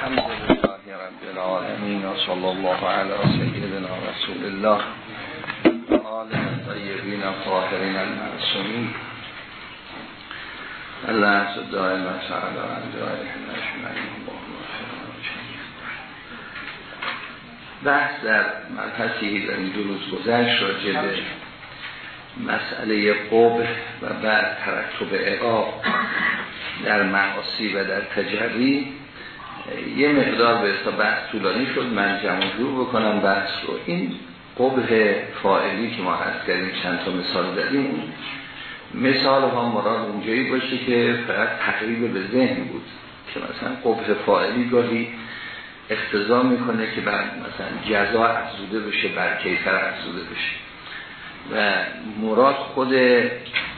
الحمد لله رب العالمين وصلى الله على سيدنا رسول الله آل طيبين الطاهرين المعصومين الله دائم سعد عن جائهم اجمعین. بحث در مرکزی در این دو روز گذشت راجع به مسئله قبر و بعد ترتب عقاب در معاصی و در تجری. یه مقدار به تا بحث طولانی شد من جمع جور بکنم بحث رو. این قبه فائلی که ما هست کردیم چند تا مثال دادیم مثال ها مراد اونجایی باشه که فقط تقریب به ذهن بود که مثلا قبه فائلی گاهی اختضا می‌کنه که بعد مثلا جزا افزوده بشه بر کیفر افزوده بشه. و مراد خود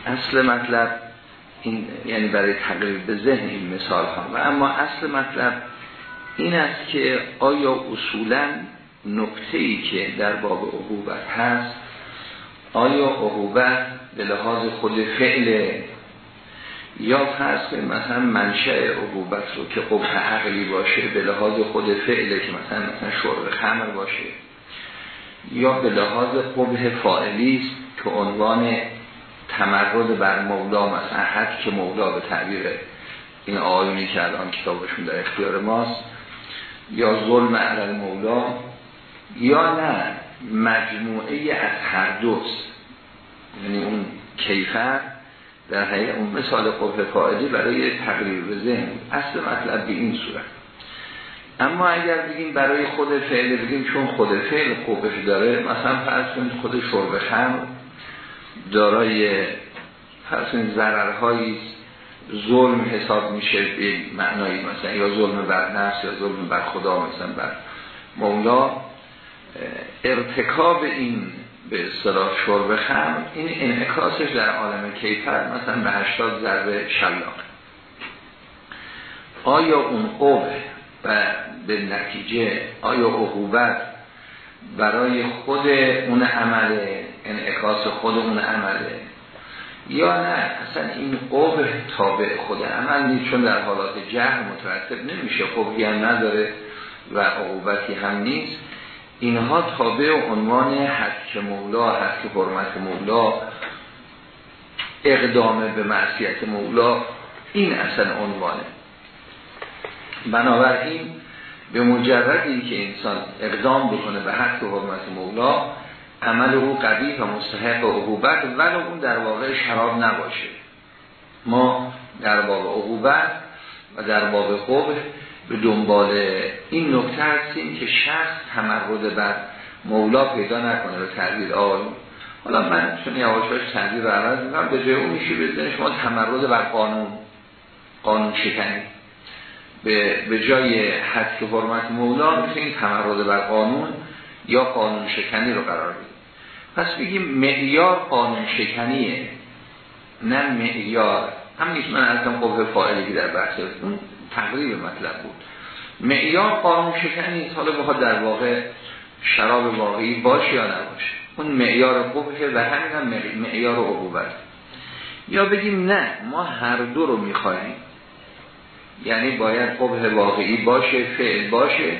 اصل مطلب این یعنی برای تقریب به ذهن این مثال ها و اما اصل مطلب این است که آیا اصولا نکته ای که در باب عقوبت هست آیا عقوبت به لحاظ خود فعل یا فرض کنیم مثلا منشأ عقوبت رو که قبح عقلی باشه به لحاظ خود فعله که مثلا مثلا شرب خمر باشه یا به لحاظ قبح فائلی است که عنوان تمرد بر مولا مثلا حد که مولا به تعبیر این آیونی که الان کتابشون در اختیار ماست یا ظلم علی مولا یا نه مجموعه از هر دوست. یعنی اون کیفر در حقیقت اون مثال قبه فائلی برای تقریب ذهن اصل مطلب به این صورت. اما اگر بگیم برای خود فعل بگیم چون خود فعل قبه داره مثلا فرض کنید خود شرب خمر دارای فرض کنید ضررهایی ظلم حساب میشه به معنایی مثلا یا ظلم بر نفس یا ظلم بر خدا مثلا بر مولا. ارتکاب این به اصطلاح شرب خمر این انعکاسش در عالم کیفر مثلا به 80 ضربه شلاق. آیا اون قبه و به نتیجه آیا عقوبت برای خود اون عمل انعکاس خود اون عمله یا نه؟ اصلا این قبه تابع خود عمل نیست چون در حالات جهر مترتب نمیشه. قبهی هم نداره و عقوبتی هم نیست. اینها تابع عنوان حق مولا حق حرمت مولا اقدام به معصیت مولا این اصلا عنوانه. بنابراین به مجردی که انسان اقدام بکنه به حق حرمت مولا عمل او قبیح و مستحق عقوبت ولو اون در واقع شراب نباشه. ما در باب عقوبت و در باب قبه به دنبال این نکته هستیم که شخص تمرد بر مولا پیدا نکنه به تعبیر آقایون حالا من چون یواشاش تعبیر رو عوض می‌کنم به جای اون میشه بزنه شما تمرد بر قانون قانون شکنی. به, به جای حد حرمت مولا میشه این تمرد بر قانون یا قانون شکنی رو قرار بدیم پس بگیم معیار قانون شکنیه نه معیار. همین من ازم قوه فاعلی که در بحث اون تقریب مطلب بود. معیار قانون شکنی حالا بخواد در واقع شراب واقعی باشه یا نباشه. اون معیار قبه و همین هم معیار عقوبت یا بگیم نه ما هر دو رو می‌خواهیم. یعنی باید قبه واقعی باشه فعل باشه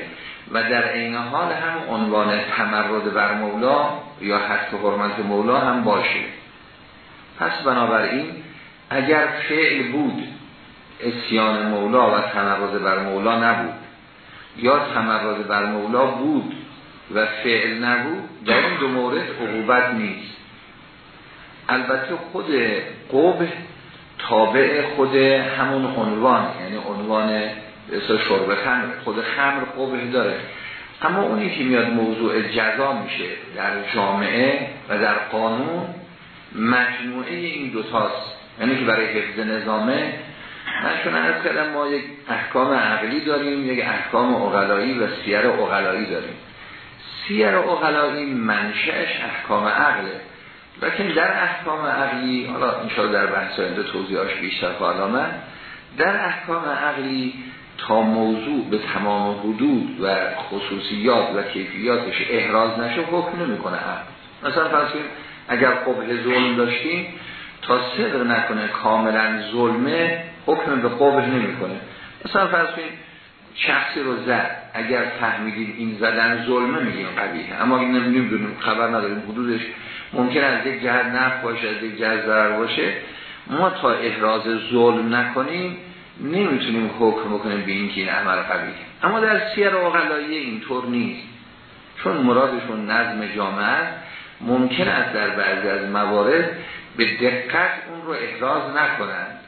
و در عین حال هم عنوان تمرد بر مولا یا حق حرمت مولا هم باشه. پس بنابراین اگر فعل بود اسیان مولا و تمرد بر مولا نبود یا تمرد بر مولا بود و فعل نبود در این دو مورد عقوبت نیست. البته خود قبه تابع خود همون عنوان یعنی عنوان اصلا شرب خمر خود خمر قبه داره. اما اونی که میاد موضوع جزا میشه در جامعه و در قانون مجموعه این دوتاست. یعنی که برای حفظ نظامه من چون از کردم ما یک احکام عقلی داریم یک احکام اغلایی و سیر اغلایی داریم. سیر اغلایی منشأش احکام عقله. لیکن در احکام عقلی حالا انشاءالله در بحث آینده توضیحاش بیشتر خواهد در احکام عقلی تا موضوع به تمام حدود و خصوصیات و کیفیاتش احراز نشه حکم نمی‌کنه عقل مثلا فرض اگر قبه ظلم داشتیم تا صدر نکنه کاملا ظلمه حکم به قبه نمی‌کنه. مثلا فرض شخصی رو زد. اگر فهمیدید این زدن ظلمه میگیم قبیه اما این نمی‌دونیم خبر نداریم حدودش ممکن از یک جهت نفع باشه از یک جهت ضرر باشه. ما تا احراز ظلم نکنیم نمی‌تونیم حکم بکنیم به این که این عمل قبیه اما در سیر اقلایی اینطور نیست. چون مرادشون نظم جامعه ممکن است در بعضی از موارد به دقت اون رو احراز نکنند.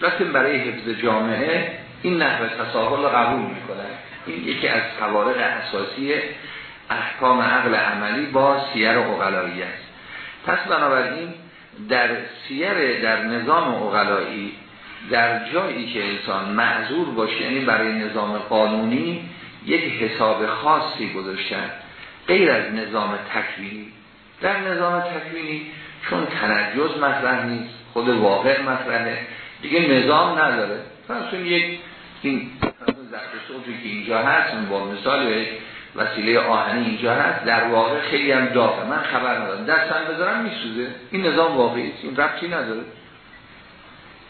لیکن برای حفظ جامعه این نحوه تساهل رو قبول می‌کنن این یکی از حوارق اساسی احکام عقل عملی با سیر اقلایی است. پس بنابراین در سیر در نظام اقلایی در جایی که انسان معذور باشه یعنی برای نظام قانونی یک حساب خاصی گذاشتن غیر از نظام تکوینی. در نظام تکوینی چون تنجز مطرح نیست خود واقع مطرحه. دیگه نظام نداره. فرض یک این صوتی که اینجا هست با مثال وسیله آهنی اینجا هست در واقع خیلی هم داغه من خبر ندارم. دستم بذارم میسوزه. این نظام واقعی است این ربطی نداره.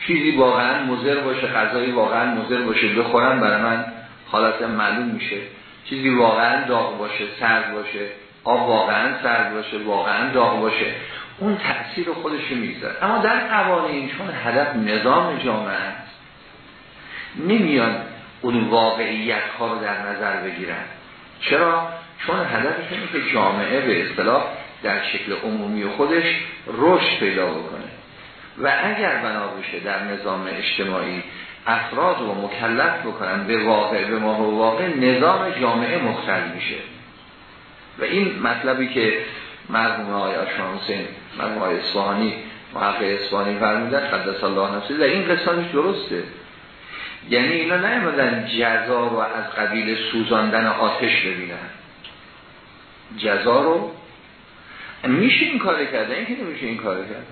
چیزی واقعا مضر باشه غذایی واقعا مضر باشه بخورم برای من حالت معلوم میشه. چیزی واقعا داغ باشه سرد باشه آب واقعا سرد باشه واقعا داغ باشه اون تأثیر خودش می‌ذاره اما در قوانین چون هدف نظام جامعه است نمیان اون واقعیت ها رو در نظر بگیرن. چرا؟ چون هدفش اینه که جامعه به اصطلاح در شکل عمومی خودش رشد پیدا بکنه. و اگر بنا بشه در نظام اجتماعی افراد رو مکلف بکنن به واقع به ما واقع نظام جامعه مختل میشه. و این مطلبی که مرحوم های آشان حسین مرحوم های اصفهانی محقق اصفهانی فرمودن قدس الله نفسه در این قصانش درسته. یعنی اینا نیمدن جزا رو از قبیل سوزاندن آتش ببینن. جزا رو میشه این کار کرده این که نمیشه این کار کرد.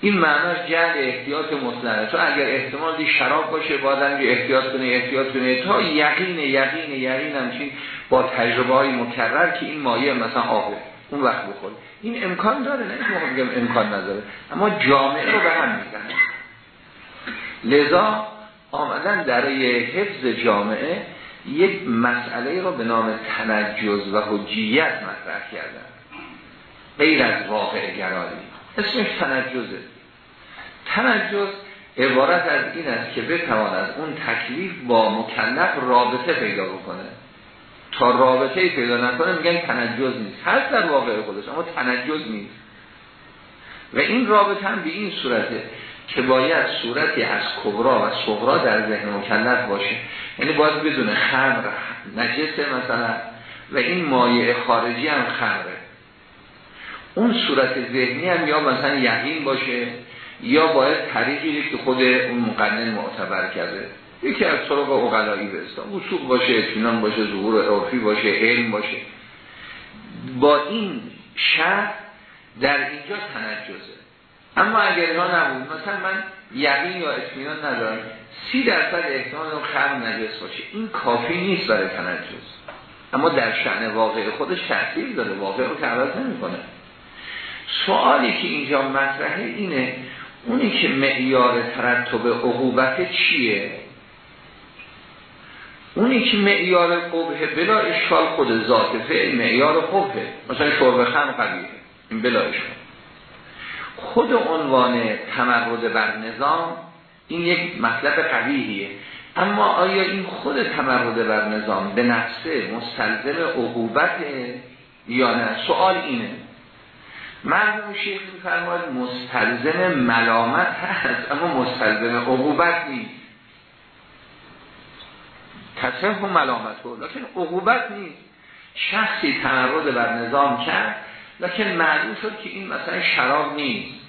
این معناش جهل احتیاط مطلقه. تو اگر احتمال دی شراب باشه بادن یه احتیاط کنه احتیاط کنه. تا یقین یقین یقین همچین با تجربه های مکرر که این مایه مثلا آبه اون وقت بخور این امکان داره نه که امکان نداره. اما جامعه رو به هم می‌زنه. لذا آمدن در حفظ جامعه یک مسئله رو به نام تنجز و حجیت مطرح کردن. غیر از واقع گرایی. اسمش تنجزه. تنجز عبارت از این است که بتوان از اون تکلیف با مکلف رابطه پیدا بکنه. تا رابطه پیدا نکنه میگن تنجز نیست. هست در واقع خودش اما تنجز نیست. و این رابطه هم به این صورته که باید صورتی از کبرا و صغرا در ذهن مکلف باشه. یعنی باید بدون خمر نجسه مثلا و این مایع خارجی هم خمره. اون صورت ذهنی هم یا مثلا یقین باشه یا باید طریقی که خود اون مقنن معتبر کرده. یکی از طرق اقلایی برستان وسوق باشه اطمینان باشه ظهور عرفی باشه علم باشه. با این شرط در اینجا تنجزه. اما اگر اینا نبود مثلا من یقین یا اطمینان ندارم سی درصد احتمال اون خرم نجس باشه. این کافی نیست برای تنجز. اما در شعن واقع خودش تاثیر داره. واقع رو که عوض نمی‌کنه. سوالی که اینجا مطرحه اینه اونی که معیار ترتب عقوبت چیه؟ اونی که معیار قبه بلا اشکال خود ذات فعل معیار قبه مثلا شرب خم قبیه این بلا اشکال. خود عنوان تمرد بر نظام این یک مطلب قویه اما آیا این خود تمرد بر نظام به نفسه مستلزم عقوبت یا نه؟ سوال اینه. مرحوم شیخ میفرماید مستلزم ملامت هست اما مستلزم عقوبت نیست. تصف و ملامت بود لیکن عقوبت نیست. شخصی تمرد بر نظام کرد لیکن معلوم شد که این مثلا شراب نیست.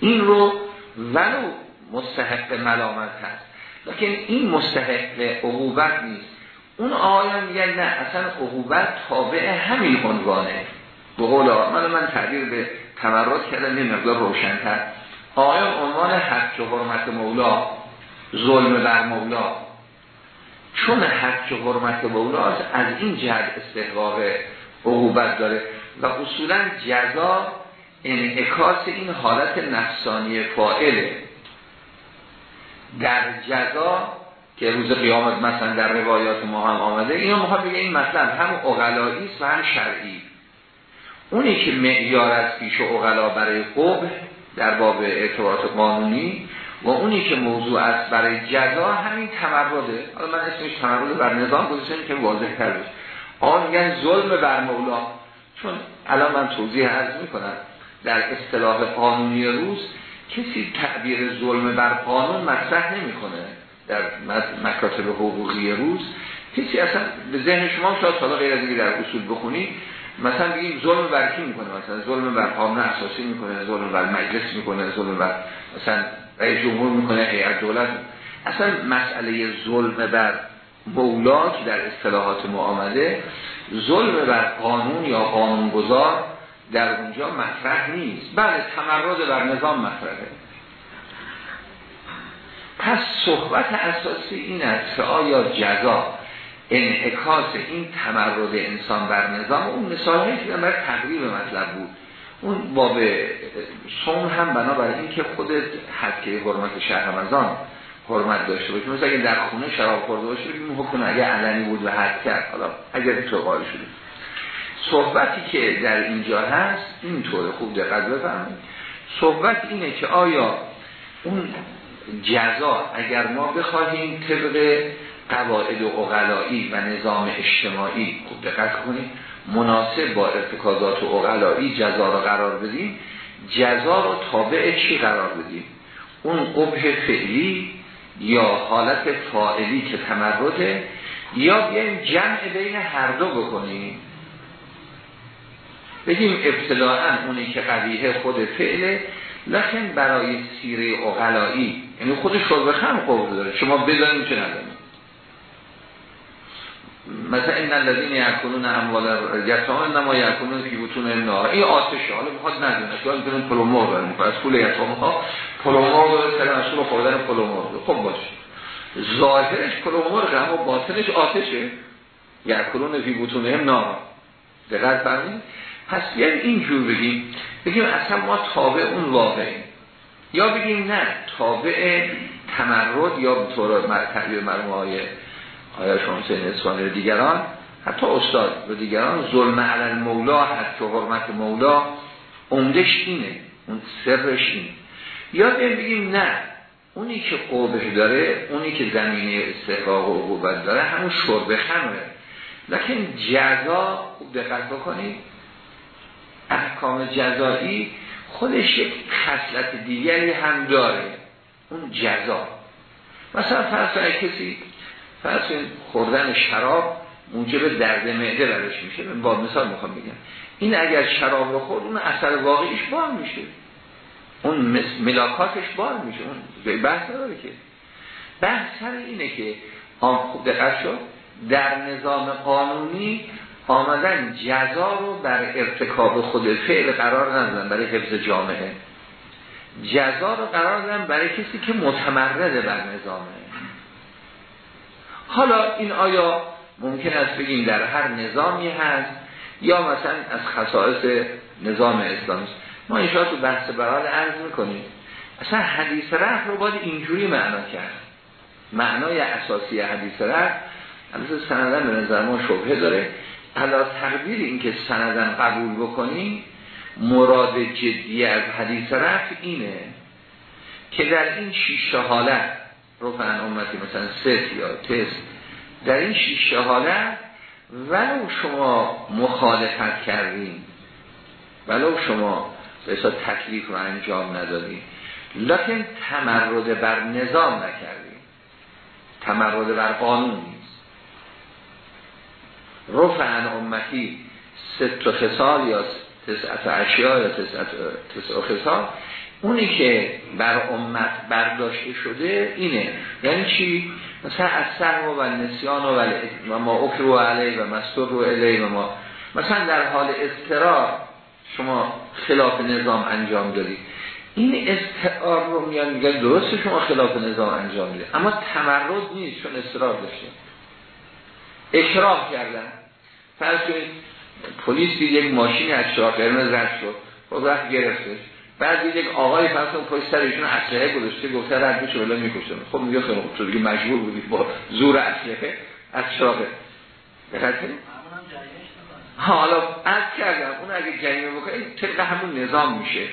این رو ولو مستحق ملامت هست لیکن این مستحق عقوبت نیست. اون آیان میگن نه اصلا عقوبت تابع همین عنوانه. به قول من من تعبیر به تمرد کردم یه مقدار روشنتر. آیان عنوان حق و حرمت مولا ظلم بر مولا. چون حق و حرمت مولا از این جهت استحقاق عقوبت داره و اصولا جزا انعکاس این حالت نفسانی فائله در جزا که روز قیامت مثلا در روایات ما هم آمده اینو می‌خواد بگه این مطلب هم اقلایی است و هم شرعی. اونی که معیار از پیش اقلا برای قبه در باب اعتبارات قانونی و اونی که موضوع است برای جزا همین تمرده. حالا من اسمش تمرد بر نظام گذاشتم که واضح تر بشه. آن میگن ظلم بر مولا. چون الان من توضیح عرض می‌کنم در اصطلاح قانونی روز کسی تعبیر ظلم بر قانون مطرح نمی‌کنه. در مکاتب حقوقی روز کسی اصلا به ذهن شما شاید حالا غیر از در اصول بخونی مثلا بگیم ظلم بر کی می‌کنه؟ مثلا ظلم بر قانون اساسی می‌کنه ظلم بر مجلس می‌کنه ظلم بر مثلا رئیس جمهور می‌کنه هیئت دولت اصلا مسئله ظلم بر مولا که در اصطلاحات ما آمده ظلم بر قانون یا قانونگذار در اونجا مطرح نیست. بله تمرد بر نظام مطرحه. پس صحبت اساسی این است که آیا جزا انعکاس این تمرد انسان بر نظام اون مثال هایی که برای تقریب مطلب بود. اون باب سوم هم بنابراین این که خود حد که حرمت شهر رمضان حرمت داشته باشه. مثل اگه در خونه شراب خورده باشه این حکم اگه علنی بود و حد کرد. حالا اگر تو قال شده صحبتی که در اینجا هست اینطور خوب دقت بفرمایید. صحبت اینه که آیا اون جزا اگر ما بخواهیم طبق قواعد و اقلایی و نظام اجتماعی خوب دقت کنیم مناسب با ارتکازات و اقلایی جزا رو قرار بدیم. جزا رو تابع چی قرار بدیم؟ اون قبه فعلی یا حالت فائلی که تمرده یا بیایم جمع بین هر دو بکنیم. بگیم ابتداعا اونی که قبیه خود فعله لکن برای سیره اقلایی یعنی خود شرب خم قبه داره. شما بدانیم چه ندانیم مثلا این الذین یأکلون اموال الیتامى انما یأکلون فی بطونهم نارا این آتش حالا می‌خواد ندونه. یا بدونه پلو مرغ دارن از پول یتامى ها پلو مرغ داره سر مسئول خوردن پلو مرغ خب باشه. ظاهرش پلو مرغ اما باطنش آتشه. یأکلون فی بطونهم نارا دقت فرمایید پس بیایم اینجور بگیم. بگیم اصلا ما تابع اون واقعیم. یا بگیم نه تابع تمرد یا به طور مرتبی مرموم های آیا شمسه نسوانی دیگران؟ حتی استاد و دیگران ظلم علل مولا حتی حرمت مولا عمدش اینه. اون سرش اینه. یا بگیم نه. اونی که قوبه داره اونی که زمینه استحقاق و عقوبت داره همون شرب خمره. لکن جزا خوب دقت بکنید احکام جزایی خودش یک خصلت دیگری هم داره. اون جزا. مثلا فرض کسی فرض خوردن شراب موجب درد معده برش میشه. با مثال می‌خوام بگم. این اگر شراب رو خورد اون اثر واقعیش بار میشه. اون ملاکاتش بار میشه. اون بحث نداره که. بحث سر اینه که آن خوب شد. در نظام قانونی آمدن جزا رو بر ارتکاب خود فعل قرار ندادن برای حفظ جامعه. جزا رو قرار دادن برای کسی که متمرده بر نظامه. حالا این آیا ممکن است بگیم در هر نظامی هست یا مثلا از خصائص نظام اسلامی ما این تو بحث برال عرض می‌کنیم. اصلا حدیث رفت رو باید اینجوری معنا کرد. معنای اساسی حدیث رفت البته سندن به نظر ما شبهه داره. حالا تقدیر این که سندن قبول بکنیم مراد جدی از حدیث رفت اینه که در این شیشه حالت رفعن امتی مثلا ست یا تست. در این شیشه حالت ولو شما مخالفت کردین ولو شما به تکلیف رو انجام ندادین لکن تمرد بر نظام نکردین. تمرد بر قانون نیست. رفعن امتی ست خسال یا تسعت اشیا یا تسعت خسال اونی که بر امت برداشته شده اینه. یعنی چی؟ مثلا از سر و نسیان و, و ما اکرو علیه و مستر رو علیه و ما مثلا در حال استرار شما خلاف نظام انجام دارید این استعار رو میان میگن درست شما خلاف نظام انجام میده اما تمرد نیست چون اصرار داشته. اکراه کردن. فرض کنید پلیس یک ماشین از قرمز رد شد. خب رفت گرفتش. بعد یک آقای فرض پشت سر ایشون اسلحه گذاشته گفته رد بشه ولی می‌کشن خب میگه خیلی خوب تو دیگه مجبور بودی با زور اسلحه از چراغه دقت حالا از کردم اون اگه جریمه بکنه طبق همون نظام میشه.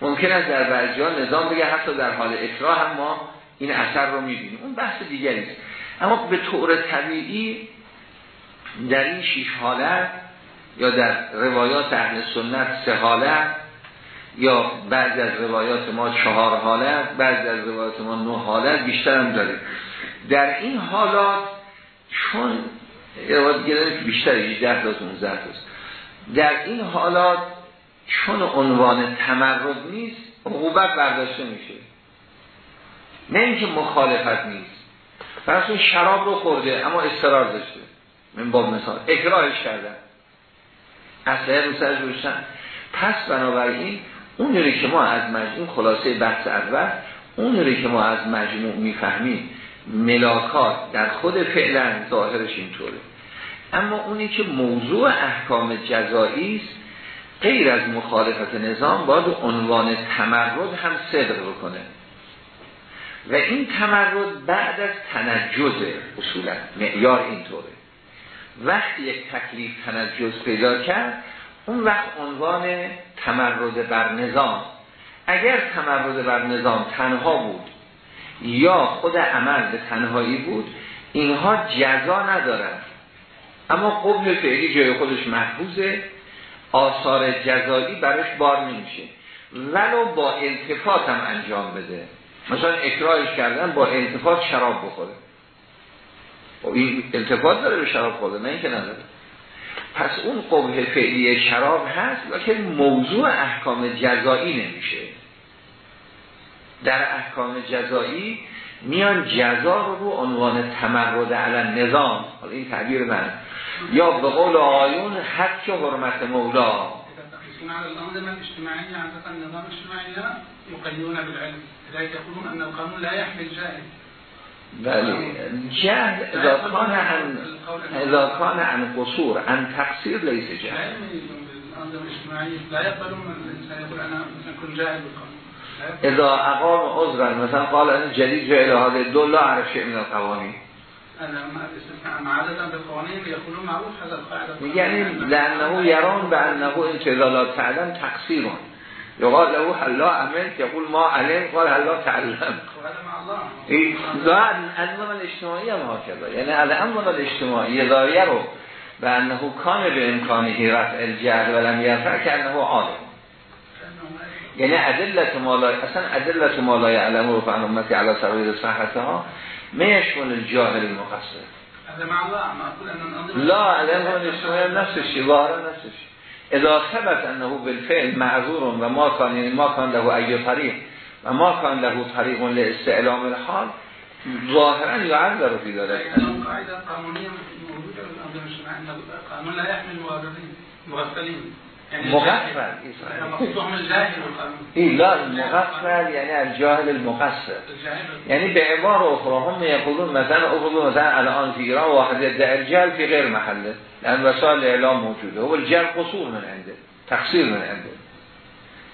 ممکن است در بعضی نظام بگه حتی در حال اکراه هم ما این اثر رو می‌بینیم. اون بحث دیگری است. اما به طور طبیعی در این شیش حالت یا در روایات اهل سنت سه حالت یا بعضی از روایات ما چهار حالت بعضی از روایات ما نه حالت بیشتر هم داریم. در این حالات چون روایت گرده بیشتر 18 تا 19 تاست در این حالات چون عنوان تمرد نیست عقوبت برداشته میشه. نه اینکه مخالفت نیست. فرض شراب رو خورده اما استرار داشته. من با مثال اکراهش کردن اصلا رو سرش پس بنابراین اونی که ما از مجموع خلاصه بحث اول اونی که ما از مجموع می‌فهمیم ملاکات در خود فعلا ظاهرش اینطوره. اما اونی که موضوع احکام جزایی است غیر از مخالفت نظام باید عنوان تمرد هم صدر بکنه. و این تمرد بعد از تنجز اصولا معیار اینطوره. وقتی یک تکلیف تنجز پیدا کرد اون وقت عنوان تمرد بر نظام. اگر تمرد بر نظام تنها بود یا خود عمل به تنهایی بود اینها جزا ندارند. اما قبل فعلی جای خودش محفوظه آثار جزایی براش بار نمیشه. ولو با التفات هم انجام بده. مثلا اکراهش کردن با التفات شراب بخوره. خب این التفات داره به شراب خورده نه اینکه نداره. پس اون قبه فعلی شراب هست که موضوع احکام جزایی نمیشه. در احکام جزایی میان جزا رو رو عنوان تمرد علی نظام حالا این تعبیر من یا به قول آیون حق حرمت مولا. بله جهل عن اذا کان عن قصور عن تقصیر لیس جهل. اذا اقام عذرا مثلا قال ان جدید جای هذا دو لا عرف شيء من القوانين یعنی لانه یران به انه انتظالات تعلم تقصیرون. یقال له حلا عمل یقول ما علم قال حلا تعلم؟ ظاهر انظام الاجتماعی هم هاکذا یعنی الأمر الاجتماعی دایه رو به انه کان به امکانی رفع الجهل ولم یرفع که انه عالم. یعنی عدلت مالای أصلا عدلت مالای علم رو فهم امتی علا سرایز صحته ها میشمول الجاهل المقصر. لا علم الاجتماعی نفسشی ظاهرا نفسشی إذا ثبت أنه بالفعل معذور و ما کان یعنی ما کان له ای طریق و ما کان له طریق لاستعلام الحال ظاهرا یعذر رو فی داره قانون لا يحمل مغفلين مغفل. این لا مغفل یعنی از جاهل المقصر. یعنی به عبار أخرى هم یقولون مثلا أقولون مثلا الآن فی ایران واحد در جل فی غیر محله لأن وسائل اعلام موجودة. هو الجل قصور من عنده تقصیر من عنده.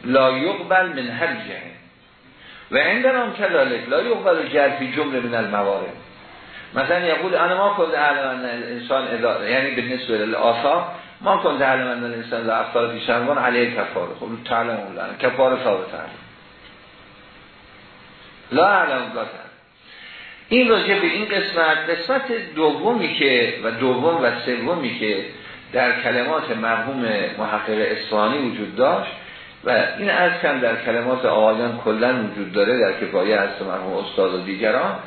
لا یقبل من هر جهن و عندنا هم کذالک لا یقبل الجل فی جملة من الموارد. مثلا یقول أنا ما کنده اعلم انسان اداره یعنی به نسبه للآثار ما کن تعلم ان الانسان لا افطار فی شربان علیه کفاره. خب تعلم اون لعنه کفاره ثابت لا علم لا این راجع به این قسمت قسمت دومی که و دوم و سومی که در کلمات مرحوم محقق اصفهانی وجود داشت و این از کم در کلمات آقایان کلا وجود داره در کفایه از مرحوم استاد و دیگران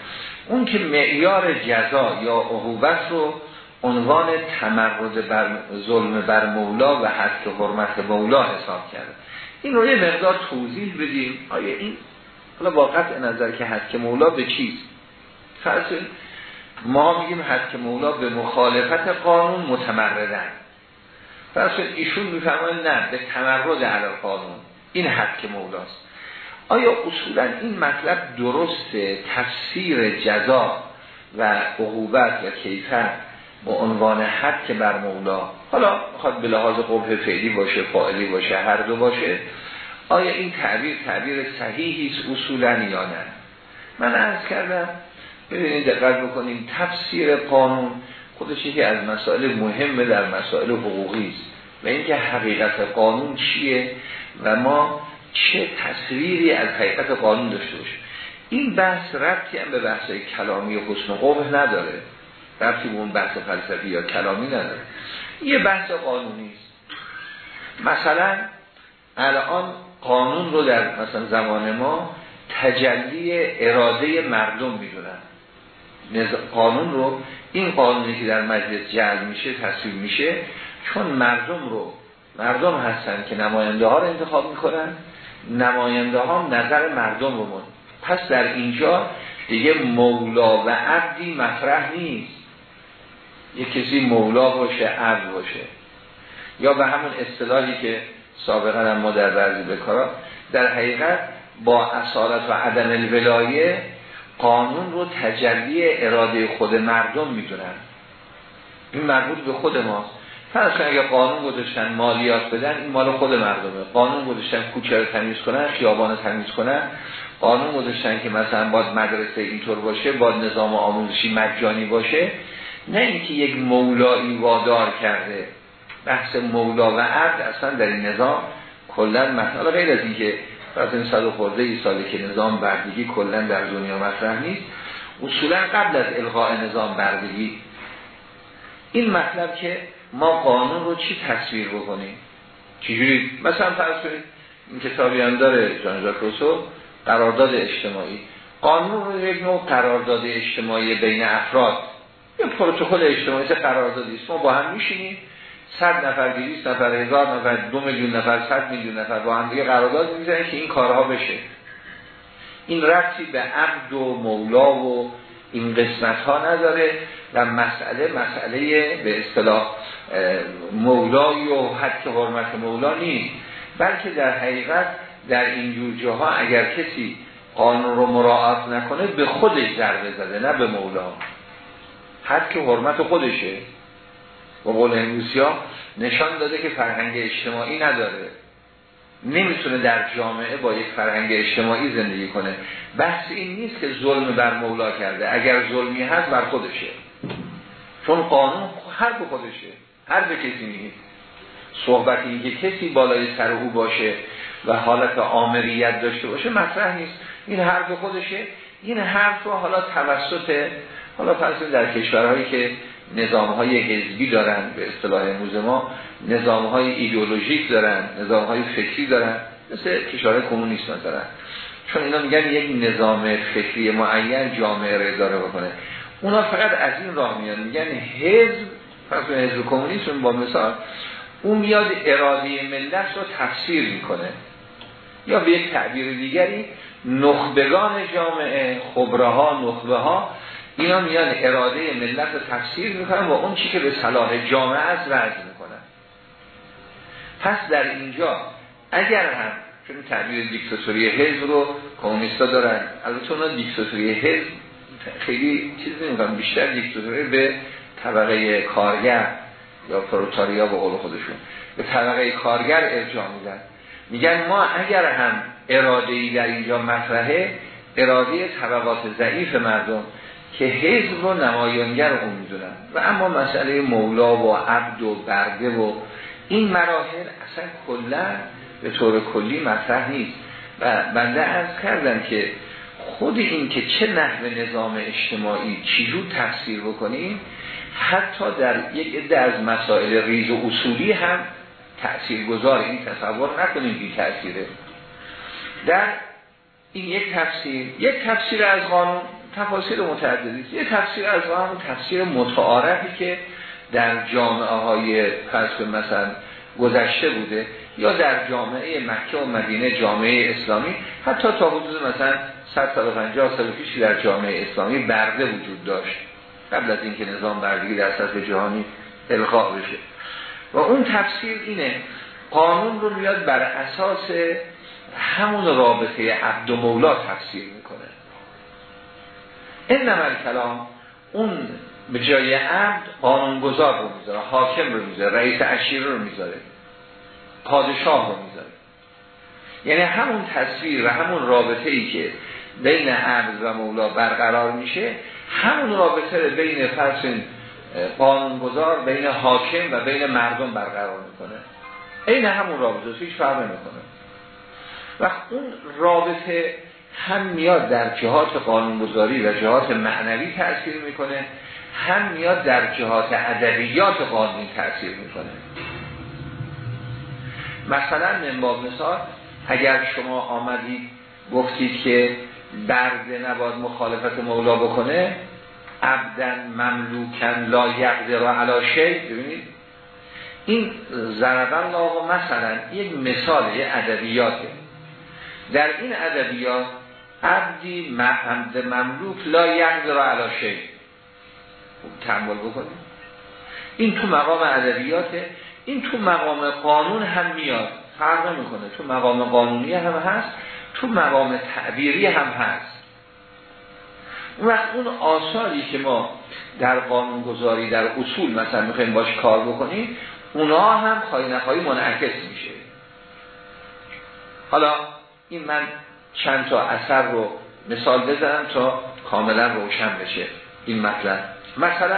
اون که معیار جزا یا عقوبت رو عنوان تمرد بر ظلم بر مولا و حد حرمت مولا حساب کرده. این رو یه مقدار توضیح بدیم. آیا این حالا قطع نظر که حد مولا به چیست؟ فرض ما میگیم حد مولا به مخالفت قانون متمردن. فرض ایشون میفرمایند نه به تمرد علی قانون. این حد مولاست. آیا اصولا این مطلب درسته؟ تفسیر جزا و عقوبت و کیفر به عنوان حد که بر مولا. حالا خواهد به لحاظ قبه فعلی باشه فاعلی باشه هر دو باشه. آیا این تعبیر تعبیر صحیحی است اصولا یا نه؟ من عرض کردم ببینید دقت بکنیم تفسیر قانون خودش یکی از مسائل مهمه در مسائل حقوقی است. و اینکه حقیقت قانون چیه و ما چه تصویری از حقیقت قانون داشته باشیم. این بحث ربطی هم به بحث کلامی و حسن قبح نداره. ربطی به اون بحث فلسفی یا کلامی نداره. یه بحث قانونی است. مثلا الان قانون رو در مثلا زمان ما تجلی اراده مردم می‌دونن. قانون رو این قانونی که در مجلس جعل میشه تصویب میشه چون مردم رو مردم هستن که نماینده ها رو انتخاب می‌کنن نماینده ها نظر مردم رو من. پس در اینجا دیگه مولا و عبدی مطرح نیست. یه کسی مولا باشه عبد باشه. یا به همون اصطلاحی که سابقا ما در بعضی بکارا در حقیقت با اصالت و عدم الولایه قانون رو تجلی اراده خود مردم می‌دونن. این مربوط به خود ماست فرض اگه قانون گذاشتن مالیات بدن این مال خود مردمه. قانون گذاشتن کوچه رو تمیز کنن خیابان رو تمیز کنن. قانون گذاشتن که مثلا باید مدرسه اینطور باشه باید نظام آموزشی مجانی باشه. نه اینکه یک مولایی وادار کرده. بحث مولا و عبد اصلا در این نظام کلا مثلا غیر از اینکه از این صد خورده ای ساله که نظام بردگی کلا در دنیا مطرح نیست اصولا قبل از الغاء نظام بردگی. این مطلب که ما قانون رو چی تصویر بکنیم؟ چجوری؟ مثلا فرض کنید این کتابی هم داره جان ژاک روسو قرارداد اجتماعی. قانون رو یک نوع قرارداد اجتماعی بین افراد یا پروتکل اجتماعی قراردادی است؟ ما با هم میشینیم. صد نفر دیویست نفر هزار نفر دو میلیون نفر صد میلیون نفر با هم دیگه قرارداد می‌زنن که این کارها بشه. این رفتی به عبد و مولا و این قسمت ها نداره و مسئله مسئله به اصطلاح مولای و حد حرمت مولا نیست. بلکه در حقیقت در این جاها اگر کسی قانون رو مراعات نکنه به خودش ضربه زده نه به مولا. حد که حرمت خودشه. و قول امروسی ها نشان داده که فرهنگ اجتماعی نداره. نمی‌تونه در جامعه با یک فرهنگ اجتماعی زندگی کنه. بحث این نیست که ظلم بر مولا کرده. اگر ظلمی هست بر خودشه. چون قانون هر به خودشه. هر به کسی نیست. صحبت این که کسی بالای سر او باشه و حالت آمریت داشته باشه مطرح نیست. این حرف خودشه. این حرف رو حالا توسط حالا فرض در کشورهایی که نظام های حزبی دارن به اصطلاح امروز ما نظام های ایدئولوژیک دارن نظام های فکری دارن مثل کشورهای کمونیست مثلا. چون اینا میگن یک نظام فکری معین جامعه رو اداره بکنه. اونا فقط از این راه میان. میگن حزب فرض حزب کمونیست با مثال اون میاد اراده ملت رو تفسیر می‌کنه. یا به یک تعبیر دیگری نخبگان جامعه خبره ها نخبه ها اینا میان اراده ملت رو تفسیر می‌کنن و اون چی که به صلاح جامعه از وضع می‌کنن پس در اینجا اگر هم چون تعبیر دیکتاتوری حزب رو کمونیستا دارن البته اونا دیکتاتوری حزب خیلی چیز نمی‌کنن بیشتر دیکتاتوری به طبقه کارگر یا پروتاریا به قول خودشون به طبقه کارگر ارجاع میدن. میگن ما اگر هم اراده ای در اینجا مطرحه اراده طبقات ضعیف مردم که حزب رو نمایانگر اون می‌دونن. و اما مسئله مولا و عبد و برده و این مراحل اصلا کلا به طور کلی مطرح نیست. و بنده از کردم که خود این که چه نحو نظام اجتماعی چیجور تفسیر بکنیم حتی در یک عده از مسائل ریز و اصولی هم تأثیر گذار این تصور نکنیم بی تأثیره. در این یک تفسیر یک تفسیر از قانون تفاسیر متعددی. یه تفسیر از قانون تفسیر متعارفی که در جامعه های فرض مثلا گذشته بوده یا در جامعه مکه و مدینه جامعه اسلامی حتی تا حدود مثلا 150 سال پیش در جامعه اسلامی برده وجود داشت. قبل از اینکه نظام بردگی در سطح جهانی القا بشه. و اون تفسیر اینه قانون رو میاد بر اساس همون رابطه عبد و مولا تفسیر می‌کنه. این نمر کلام اون به جای عبد قانونگذار رو می‌ذاره حاکم رو می‌ذاره رئیس عشیره رو می‌ذاره پادشاه رو می‌ذاره. یعنی همون تصویر و همون رابطه ای که بین عبد و مولا برقرار میشه همون رابطه بین فرس قانونگذار بین حاکم و بین مردم برقرار می‌کنه. این همون رابطه هیچ فرق نمی‌کنه. و اون رابطه هم میاد در جهات قانونگذاری و جهات معنوی تاثیر می‌کنه هم میاد در جهات ادبیات قانونی تاثیر می‌کنه. مثلا من مثال اگر شما آمدید گفتید که برده نباید مخالفت مولا بکنه عبدن مملوکن لا یقدر علا شی ببینید. این ضربن الله مثلا یک مثال یه ادبیاته. در این ادبیات عبدی مملوک لا یقدر علا شی تحمل بکنید این تو مقام ادبیاته. این تو مقام قانون هم میاد. فرق نمی‌کنه. تو مقام قانونی هم هست تو مقام تعبیری هم هست. وقت اون آثاری که ما در قانونگذاری در اصول مثلا می‌خوایم باش کار بکنیم اونا هم خواهی نخواهی منعکس میشه. حالا این من چند تا اثر رو مثال بزنم تا کاملا روشن بشه این مطلب. مثلا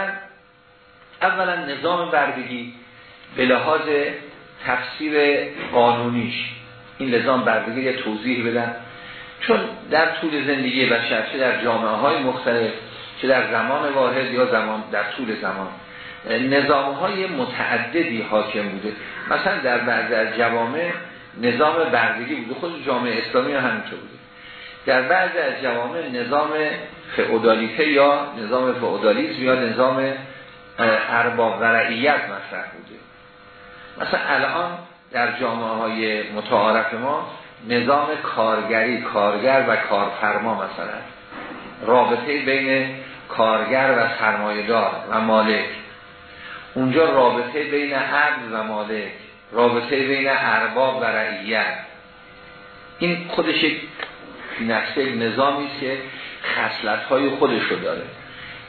اولا نظام بردگی به لحاظ تفسیر قانونیش. این نظام بردگی یه توضیح بدن چون در طول زندگی بشر چه در جامعه های مختلف چه در زمان واحد یا زمان در طول زمان نظام های متعددی حاکم بوده. مثلا در بعض از جوامع نظام بردگی بوده خود جامعه اسلامی هم همینطور بوده در بعض از جوامع نظام فئودالیته یا نظام فئودالیسم یا نظام ارباب و رعیت مطرح بوده. مثلا الان در جامعه های متعارف ما نظام کارگری کارگر و کارفرما مثلا. رابطه بین کارگر و سرمایدار و مالک. اونجا رابطه بین عبد و مالک. رابطه بین ارباب و رعیت این خودش یک نفسه نظامی است که خصلت های خودش رو داره.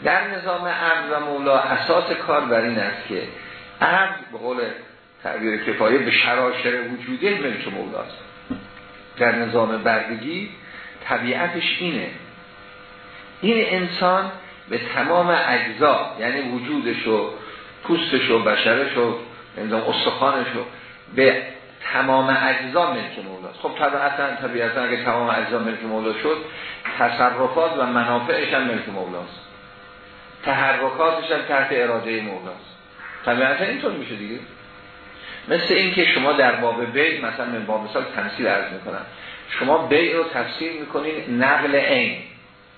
در نظام عبد و مولا اساس کار بر این است که عبد به قول تعبیر کفایه به شراشر وجوده ملک مولاست در نظام بردگی طبیعتش اینه. این انسان به تمام اجزا یعنی وجودش و پوستش و بشرش و استخوانش و به تمام اجزا ملک مولاست. خب طبیعتا طبیعتا اگه تمام اجزا ملک مولا شد تصرفات و منافعش هم ملک مولاست. تحرکاتش هم تحت اراده مولاست. طبیعتا اینطور میشه دیگه. مثل اینکه شما در باب بیع مثلا من باب مثال تمثیل عرض می‌کنم. شما بیع رو تفسیر می‌کنین نقل این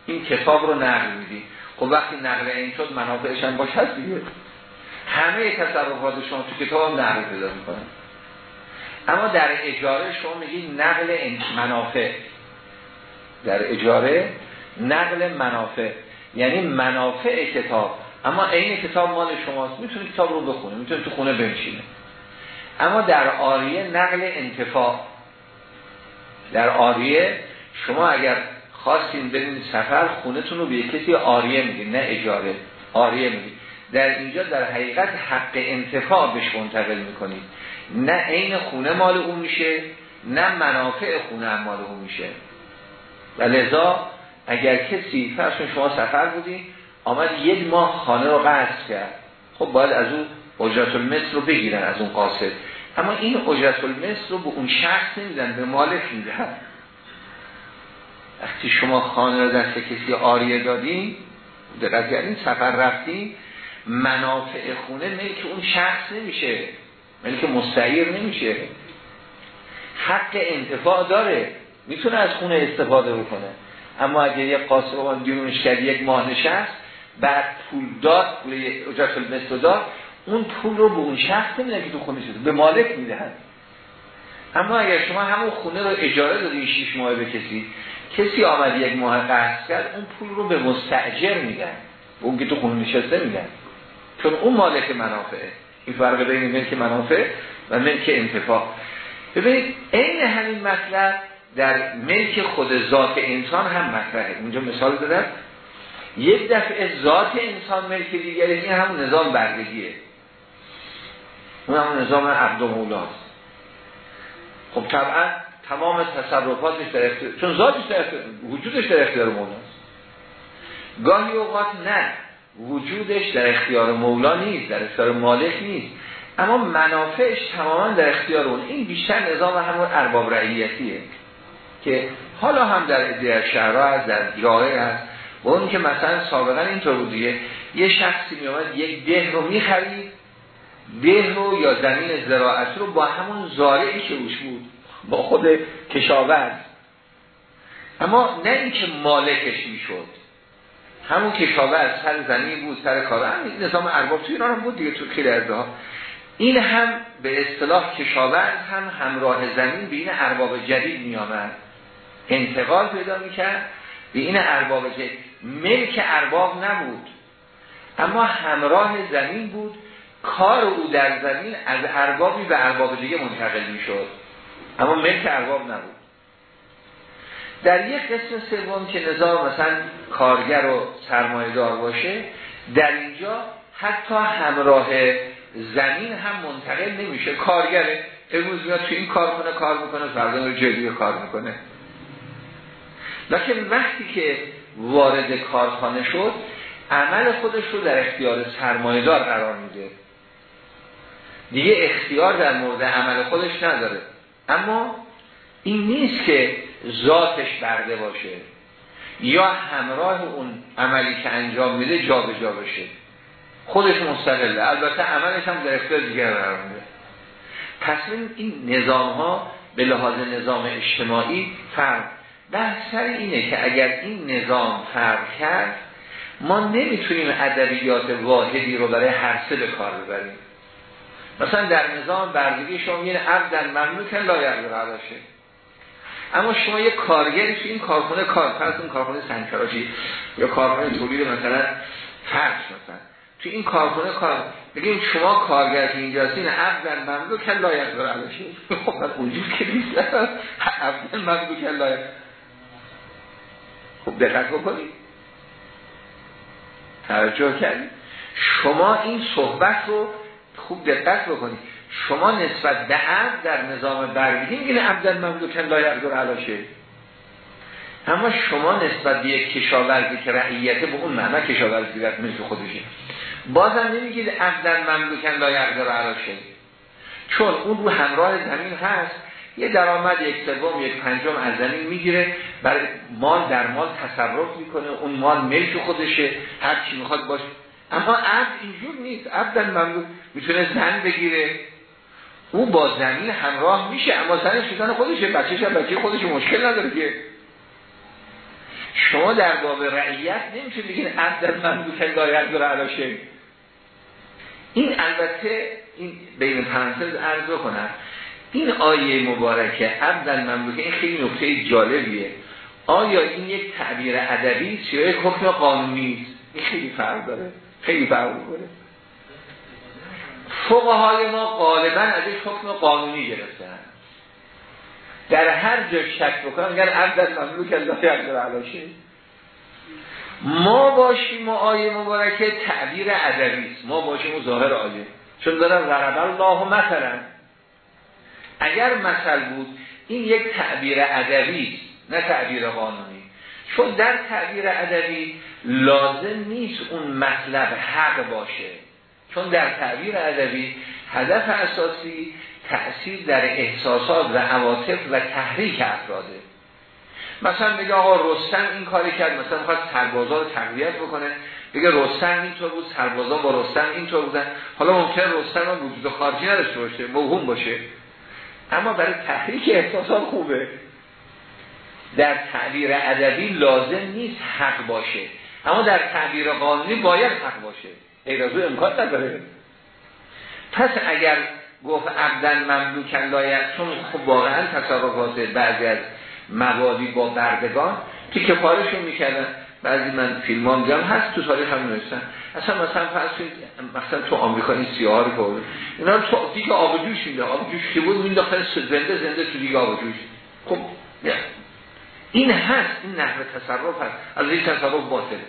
این کتاب رو نقل میدی. خب وقتی نقل این شد منافعش هم باش هست دیگه. همه تصرفات شما تو کتاب هم نقل پیدا می‌کنن اما در اجاره شما میگی نقل منافع. در اجاره نقل منافع. یعنی منافع کتاب. اما این کتاب مال شماست. می‌تونه کتاب رو بخونه می‌تونه تو خونه بنشینه اما در آریه نقل انتفاع. در آریه شما اگر خواستین برین سفر خونتون رو به کسی آریه میگید نه اجاره. آریه میگید در اینجا در حقیقت حق انتفاع بهش منتقل می‌کنید. نه عین خونه مال اون میشه نه منافع خونه مال اون میشه. و لذا اگر کسی فرض شما سفر بودی آمد یک ماه خانه رو قصد کرد. خب باید از اون اجرت المصر رو بگیرن از اون قاصد. اما این اجرت المصر رو به اون شخص نمیدن به مالک میدن. وقتی شما خانه رو دست کسی آریه دادین دقیق کردین سفر رفتین منافع خونه ملک اون شخص نمیشه ملک مستعیر نمیشه. حق انتفاع داره می‌تونه از خونه استفاده بکنه. اما اگر یک قاصر دیونش کرد یک ماه نشست بعد پول داد پول اجرت المصر داد اون پول رو به اون شخص نمیدن که تو خونه شده به مالک می‌دهن اما اگر شما همون خونه رو اجاره دادین 6 ماه به کسی کسی آمد یک ماه قرض کرد اون پول رو به مستاجر میدن اون که تو خونه نشسته میدن چون اون مالک منافعه این فرق بین ملک منافع و ملک انتفاع. ببینید این همین مطلب در ملک خود ذات انسان هم مطرحه. اونجا مثال دادن یک دفعه ذات انسان ملک دیگری این همون نظام بردگیه. اون همون نظام عبد خب طبعا تمام تصرفاتش در اختیار چون ذاتش در اختیار وجودش در اختیار مولاست گاهی اوقات نه. وجودش در اختیار مولا نیست در اختیار مالک نیست. اما منافعش تماما در اختیار اون. این بیشتر نظام همون ارباب رعیتیه که حالا هم در در شهرها هست در جاهه هست. و اون که مثلا سابقا اینطور بود یه شخصی می آمد یک ده رو می‌خرید. ده رو یا زمین زراعت رو با همون زارعی که روش بود با خود کشاورز. اما نه اینکه مالکش می‌شد. همون کشاورز سر زمین بود سر کار. همین نظام ارباب توی اینا هم بود دیگه تو خیلی از این هم به اصطلاح کشاورز هم همراه زمین به این ارباب جدید می آمد انتقال پیدا می‌کرد به این ارباب جدید. ملک ارباب نبود اما همراه زمین بود. کار او در زمین از اربابی به ارباب دیگه منتقل می‌شد. اما ملک ارباب نبود. در یک قسم سوم که نظام مثلا کارگر و سرمایه‌دار باشه در اینجا حتی همراه زمین هم منتقل نمیشه. کارگره امروز میاد تو این کار کنه کار می‌کنه فردا رو جدی کار می‌کنه. لکن وقتی که وارد کارخانه شد عمل خودش رو در اختیار سرمایه‌دار قرار میده. دیگه اختیار در مورد عمل خودش نداره. اما این نیست که ذاتش برده باشه. یا همراه اون عملی که انجام میده جا به جا بشه. خودش مستقله. البته عملش هم در اختیار دیگر قرار پس این نظام ها به لحاظ نظام اجتماعی فرق. بحث سر اینه که اگر این نظام فرق کرد ما نمی‌تونیم ادبیات واحدی رو برای هر سه به کار ببریم. مثلا در نظام بردگی شما یه عبدن مملوک لایق علاشه اما شما یه کارگری تو این کارخونه کار فرض اون کارخونه سنگتراشی یا کارخونه تولید مثلا فرش مثلا تو این کارخونه کار بگیم شما کارگر که اینجا هستین عبدن مملوک لایق علاشه خب اونجور که نیست. عبدن مملوک لایق. خب دقت بکنید. توجه کردید. شما این صحبت رو خوب دقت بکنید. شما نسبت به عبد در نظام برگیدین این عبدن مملوکن لا یقدر علاشه اما شما نسبت به یک کشاورزی که رعیته به اون معنی کشاورزی در مثل خودشه. بازم نمیگید عبدن مملوکن لا یقدر علاشه چون اون رو همراه زمین هست یه درآمد یک سوم یک پنجم از زمین می‌گیره برای مال در مال تصرف می‌کنه اون مال ملک خودشه هر چی می‌خواد باشه. اما عبد اینجور نیست. عبدن مملوک می‌تونه زن بگیره. او با زمین همراه میشه اما زن شیطان خودشه بچهش هم بچه خودش مشکل نداره که. شما در باب رعیت نمیشه بگین عبدن مملوک لایق داره علاشه این البته این بین پرانتز عرض کنم این آیه مبارکه عبدن مملوکه این خیلی نکته جالبیه. آیا این یک تعبیر ادبی است یا یک حکم قانونی است؟ این خیلی فرق داره خیلی فرق می‌کنه. فقهای ما غالبا از یک حکم قانونی گرفتن در هر جا شک بکنن اگر عبدن مملوک یقدر علاشه ما باشیم و آیه مبارکه تعبیر ادبی است. ما باشیم و ظاهر آیه. چون دارن ضرب الله مثلا. اگر مثل بود این یک تعبیر ادبی نه تعبیر قانونی. چون در تعبیر ادبی لازم نیست اون مطلب حق باشه. چون در تعبیر ادبی هدف اساسی تأثیر در احساسات و عواطف و تحریک افراده. مثلا میگه آقا رستم این کاری کرد مثلا می‌خواد سربازا رو تقویت بکنه. بگه رستم اینطور بود سربازا با رستم اینطور بودن. حالا ممکن رستم هم وجود خارجی نداشته باشه موهوم باشه. اما برای تحریک احساسات خوبه. در تعبیر ادبی لازم نیست حق باشه. اما در تعبیر قانونی باید حق باشه. ایرازو امکان نداره. پس اگر گفت عبدن مملوکن لایق چون خب واقعا تصرفات بعضی از موادی با بردگان که کفارشون می‌کردن. بعضی من فیلم هم هست تو تاریخ هم نوشتن. اصلا مثلا فرض مثلا تو آمریکا این سیاه رو اینا رو تو دیگه آب جوش میده. آب جوش که بود زنده زنده تو دیگه آب جوش خب این هست این نحوه تصرف هست. از این تصرف باطله.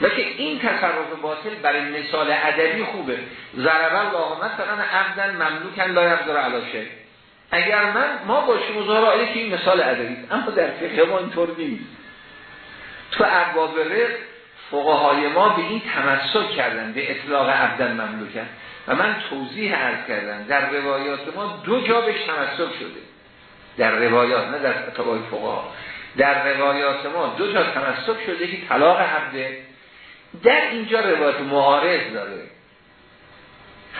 لیکن این تصرف باطل برای مثال ادبی خوبه. ضرب الله مثلا عبدن مملوکن لا یقدر علی اگر من ما باشیم مزارعه که این مثال ادبی اما در فقه ما اینطور نیست. تو ابواب رق فقهای ما به این تمسک کردن به اطلاق عبدن مملوکن و من توضیح عرض کردم در روایات ما دو جا بهش تمسک شده. در روایات نه در کتابای فقها. در روایات ما دو جا تمسک شده که طلاق عبده در اینجا روایت معارض داره.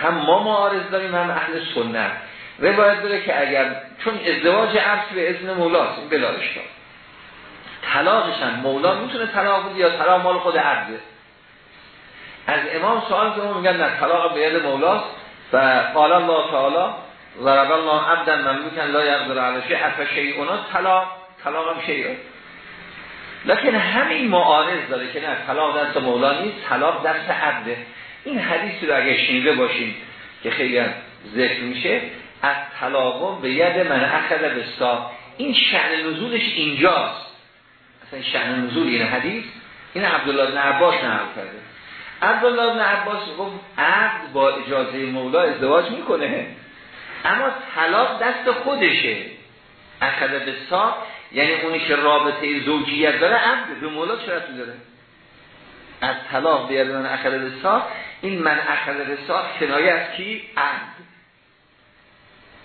هم ما معارض داریم هم اهل سنت. روایت داره که اگر چون ازدواج عبد به اذن مولاست این بلادش دار طلاقش هم مولا می‌تونه طلاق بده یا طلاق مال خود عبده از امام سوال که میگن نه طلاق به ید مولاست و قال الله تعالی ضرب الله عبدا مملوکا لا یقدر علی شیء اف شیء طلاق طلاق هم شیء. لکن همین معارض داره که نه طلاق دست مولا نیست طلاق دست عبده. این حدیثی رو اگه شنیده باشیم که خیلی ذکر میشه از طلاق به ید من اخذ بستا. این شعن نزولش اینجاست. اصلا شعن نزول این حدیث این عبدالله بن عباس نقل کرده. عبدالله بن عباس گفت عبد با اجازه مولا ازدواج می‌کنه. اما طلاق دست خودشه. اخذ بستا یعنی اونی که رابطه زوجیت داره عبد به مولا چرا داره؟ از طلاق بیاد من اخذ بستا این من اخذ بستا کنایه از کی؟ عبد.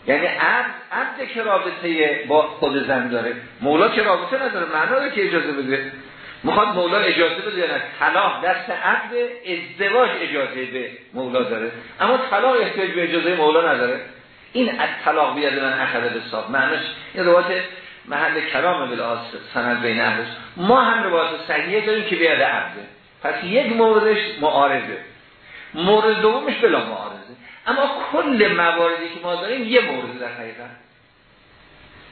یعنی عبد عبد که رابطه با خود زن داره. مولا که رابطه نداره معنا که اجازه بده؟ می‌خواد مولا اجازه بده یا نه؟ طلاق دست عبد ازدواج اجازه به مولا داره. اما طلاق احتیاج به اجازه مولا نداره. این از طلاق بیاد من اخذ به صاحب معنیش این روایت محل کلام بلاس سند بین اهلش. ما هم روایت صحیحه داریم که بیاد عبده. پس یک موردش معارضه. مورد دومش بلا معارضه. اما کل مواردی که ما داریم یه مورد در حقیقت.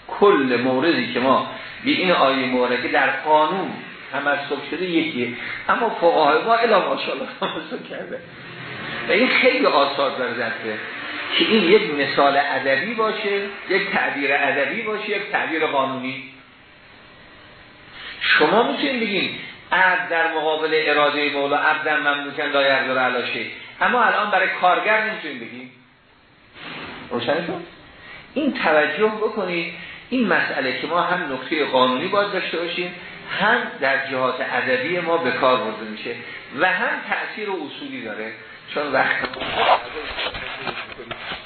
کل موردی که ما به این آیه مورد که در قانون تمسک شده یکیه. اما فقهای ما الا ماشاءالله تمسک کرده. و این خیلی آثار داره دسته که این یک مثال ادبی باشه یک تعبیر ادبی باشه یک تعبیر قانونی. شما می‌تونید بگین عبد در مقابل اراده مولا عبدن مملوکن لا یقدر علی اما الان برای کارگر نمی‌تونیم بگیم روشن شد؟ این توجه بکنید این مسئله که ما هم نقطه قانونی باید داشته باشیم هم در جهات ادبی ما به کار برده میشه و هم تأثیر و اصولی داره. چون وقت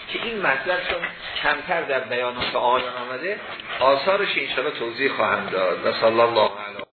که این مطلب چون کمتر در بیانات آیان آمده آثارش انشاءالله توضیح خواهم داد. و صلی الله